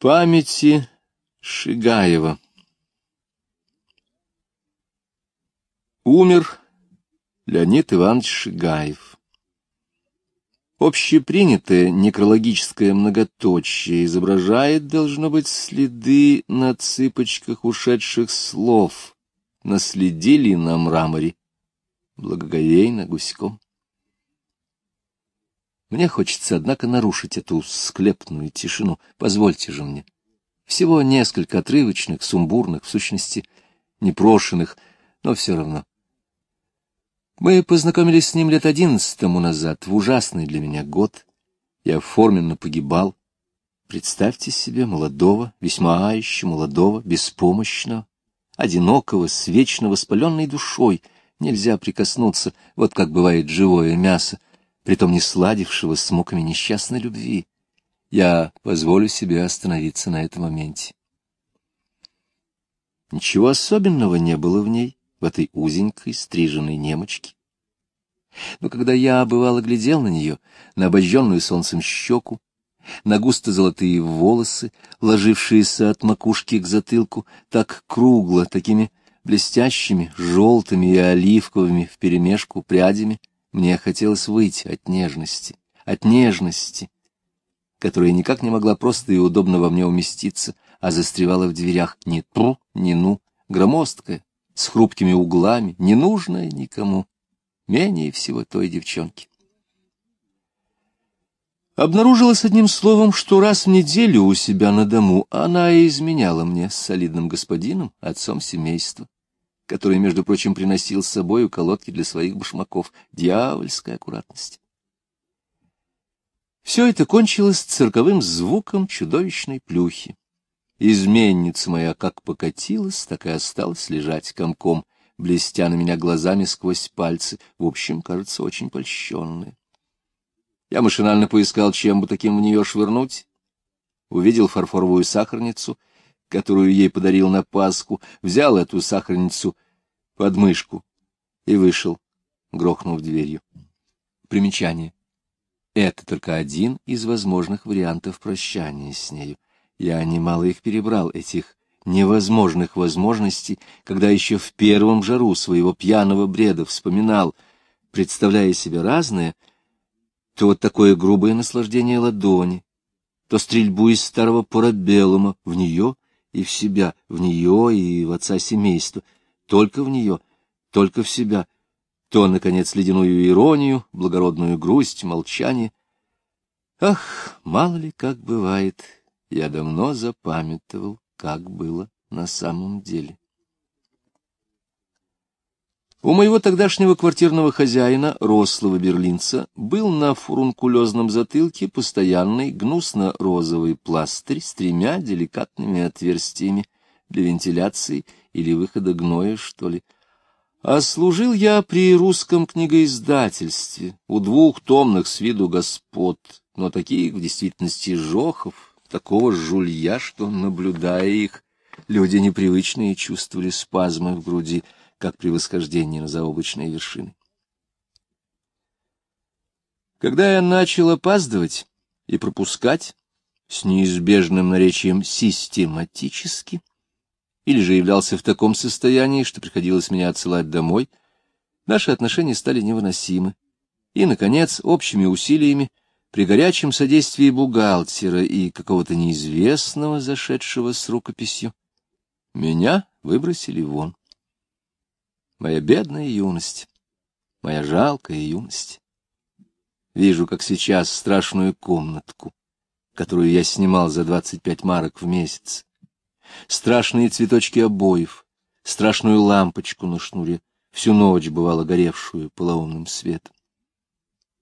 Памяти Шигаева Умер Леонид Иванович Шигаев. Общепринятое некрологическое многоточие изображает, должно быть, следы на цыпочках ушедших слов, наследили на мраморе, благоговейно гуськом. Мне хочется, однако, нарушить эту склепную тишину. Позвольте же мне. Всего несколько отрывочных, сумбурных, в сущности, непрошенных, но все равно. Мы познакомились с ним лет одиннадцать назад, в ужасный для меня год. Я форменно погибал. Представьте себе молодого, весьма еще молодого, беспомощного, одинокого, с вечно воспаленной душой. Нельзя прикоснуться, вот как бывает живое мясо, притом не сладившего с муками несчастной любви. Я позволю себе остановиться на этом моменте. Ничего особенного не было в ней в этой узенькой стриженной немочке. Но когда я, бывало, глядел на нее, на обожженную солнцем щеку, на густо-золотые волосы, ложившиеся от макушки к затылку, так кругло, такими блестящими, желтыми и оливковыми вперемешку прядями, мне хотелось выйти от нежности, от нежности, которая никак не могла просто и удобно во мне уместиться, а застревала в дверях. Ни тру, ни ну, громоздкая, с хрупкими углами, ненужная никому, менее всего той девчонки. Обнаружилось одним словом, что раз в неделю у себя на дому она изменяла мне с солидным господином, отцом семейства, который, между прочим, приносил с собой колодки для своих башмаков. Дьявольская аккуратность. Все это кончилось цирковым звуком чудовищной плюхи. Изменница моя как покатилась, так и осталась лежать комком, блестя на меня глазами сквозь пальцы, в общем, кажется, очень польщенная. Я машинально поискал, чем бы таким в нее швырнуть. Увидел фарфоровую сахарницу, которую ей подарил на Пасху, взял эту сахарницу под мышку и вышел, грохнув дверью. Примечание. Это только один из возможных вариантов прощания с нею. Я немало их перебрал, этих невозможных возможностей, когда еще в первом жару своего пьяного бреда вспоминал, представляя себе разное, то вот такое грубое наслаждение ладони, то стрельбу из старого парабеллума в нее и в себя, в нее и в отца семейства, только в нее, только в себя, то, наконец, ледяную иронию, благородную грусть, молчание. Ах, мало ли как бывает, я давно запамятовал, как было на самом деле. У моего тогдашнего квартирного хозяина, рослого берлинца, был на фурункулезном затылке постоянный гнусно-розовый пластырь с тремя деликатными отверстиями для вентиляции или выхода гноя, что ли. А служил я при русском книгоиздательстве у двух томных с виду господ, но таких в действительности жохов, такого жулья, что, наблюдая их, люди непривычные чувствовали спазмы в груди, как при восхождении на заоблачные вершины. Когда я начал опаздывать и пропускать с неизбежным наречием систематически, или же являлся в таком состоянии, что приходилось меня отсылать домой, наши отношения стали невыносимы. И, наконец, общими усилиями при горячем содействии бухгалтера и какого-то неизвестного, зашедшего с рукописью, меня выбросили вон. Моя бедная юность, моя жалкая юность. Вижу, как сейчас, страшную комнатку, которую я снимал за двадцать пять марок в месяц, страшные цветочки обоев, страшную лампочку на шнуре, всю ночь бывало горевшую полоумным светом.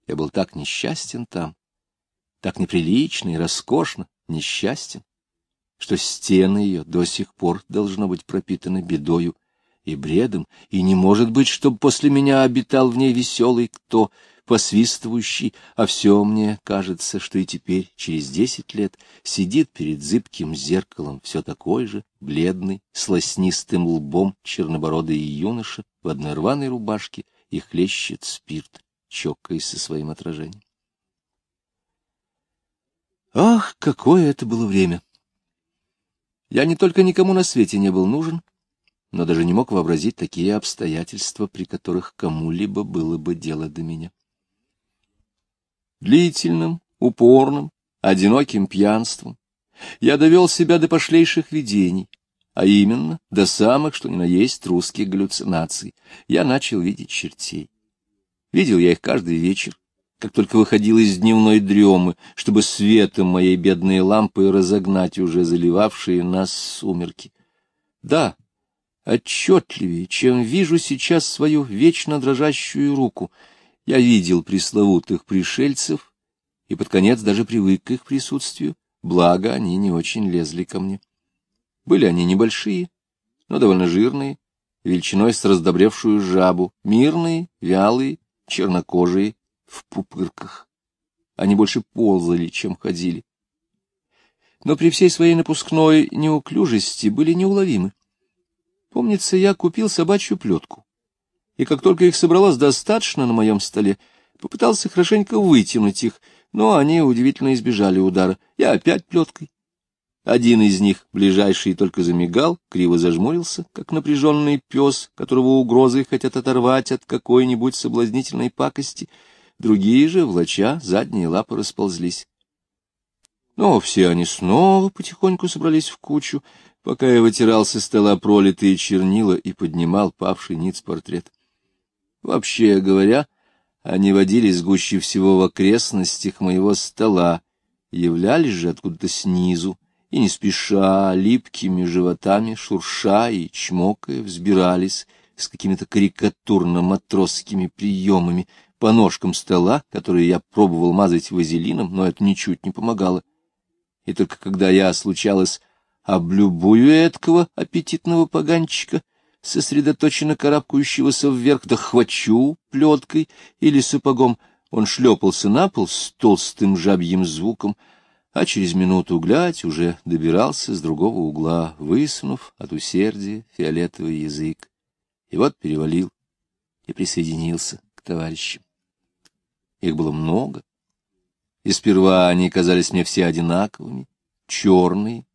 Я был так несчастен там, так неприлично и роскошно, несчастен, что стены ее до сих пор должно быть пропитаны бедою и бредом, и не может быть, чтобы после меня обитал в ней веселый кто, посвистывающий, а все мне кажется, что и теперь, через десять лет, сидит перед зыбким зеркалом все такой же, бледный, с лоснистым лбом, чернобородый юноша в одной рваной рубашке и хлещет спирт, чокаясь со своим отражением. Ах, какое это было время! Я не только никому на свете не был нужен, но даже не мог вообразить такие обстоятельства, при которых кому-либо было бы дело до меня. Длительным, упорным, одиноким пьянством я довел себя до пошлейших видений, а именно до самых, что ни на есть, русских галлюцинаций. Я начал видеть чертей. Видел я их каждый вечер, как только выходил из дневной дремы, чтобы светом моей бедной лампы разогнать уже заливавшие нас сумерки. Да, отчетливее, чем вижу сейчас свою вечно дрожащую руку, я видел пресловутых пришельцев и под конец даже привык к их присутствию, благо они не очень лезли ко мне. Были они небольшие, но довольно жирные, величиной с раздобревшую жабу, мирные, вялые, чернокожие, в пупырках. Они больше ползали, чем ходили. Но при всей своей напускной неуклюжести были неуловимы. Помнится, я купил собачью плетку, и как только их собралось достаточно на моем столе, попытался хорошенько вытянуть их, но они удивительно избежали удара. Я опять плеткой. Один из них, ближайший, только замигал, криво зажмурился, как напряженный пес, которого угрозы хотят оторвать от какой-нибудь соблазнительной пакости. Другие же, влача, задние лапы расползлись. Но все они снова потихоньку собрались в кучу, пока я вытирал со стола пролитые чернила и поднимал павший ниц портрет. Вообще говоря, они водились гуще всего в окрестностях моего стола, являлись же откуда-то снизу, и не спеша, липкими животами, шурша и чмокая, взбирались с какими-то карикатурно-матросскими приемами по ножкам стола, которые я пробовал мазать вазелином, но это ничуть не помогало. И только когда я, случалось, облюбую эткого аппетитного поганчика, сосредоточенно карабкающегося вверх, да хвачу плеткой или сапогом, он шлепался на пол с толстым жабьим звуком, а через минуту глядь уже добирался с другого угла, высунув от усердия фиолетовый язык. И вот перевалил и присоединился к товарищам. Их было много, и сперва они казались мне все одинаковыми, черные,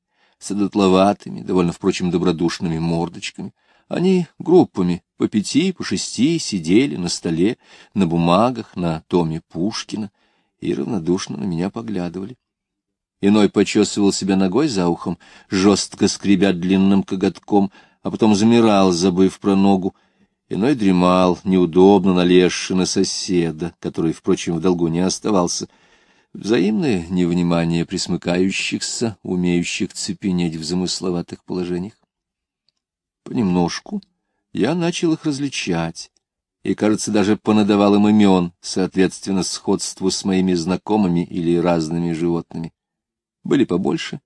с одутловатыми, довольно, впрочем, добродушными мордочками. Они группами по пяти, по шести сидели на столе, на бумагах, на томе Пушкина и равнодушно на меня поглядывали. Иной почесывал себя ногой за ухом, жестко скребя длинным коготком, а потом замирал, забыв про ногу. Иной дремал, неудобно налезши на соседа, который, впрочем, в долгу не оставался. Взаимное невнимание присмыкающихся, умеющих цепенеть в замысловатых положениях. Понемножку я начал их различать, и, кажется, даже понадавал им имен, соответственно, сходству с моими знакомыми или разными животными были побольше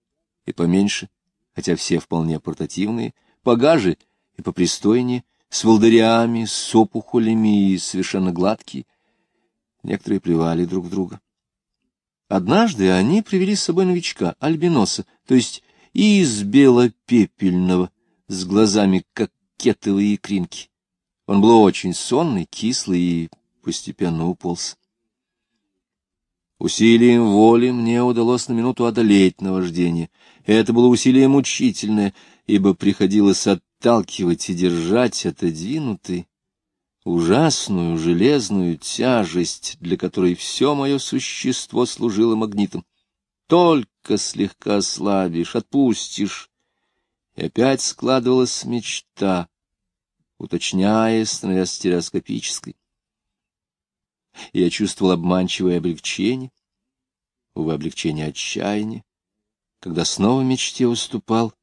и поменьше, хотя все вполне портативные, погаже и попристойнее, с волдырями, с опухолями и совершенно гладкие. Некоторые плевали друг в друга. Однажды они привели с собой новичка, альбиноса, то есть из белопепельного, с глазами, как кетовые икринки. Он был очень сонный, кислый и постепенно уполз. Усилием воли мне удалось на минуту одолеть наваждение. Это было усилие мучительное, ибо приходилось отталкивать и держать отодвинутый, ужасную железную тяжесть, для которой все мое существо служило магнитом. Только слегка ослабишь, отпустишь. И опять складывалась мечта, уточняя, становясь стереоскопической и я чувствовал обманчивое облегчение, увы, облегчение отчаяния, когда снова мечте уступал,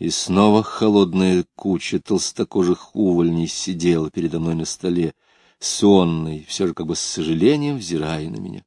и снова холодная куча толстокожих увольней сидела передо мной на столе, сонной, все же как бы с сожалением взирая на меня.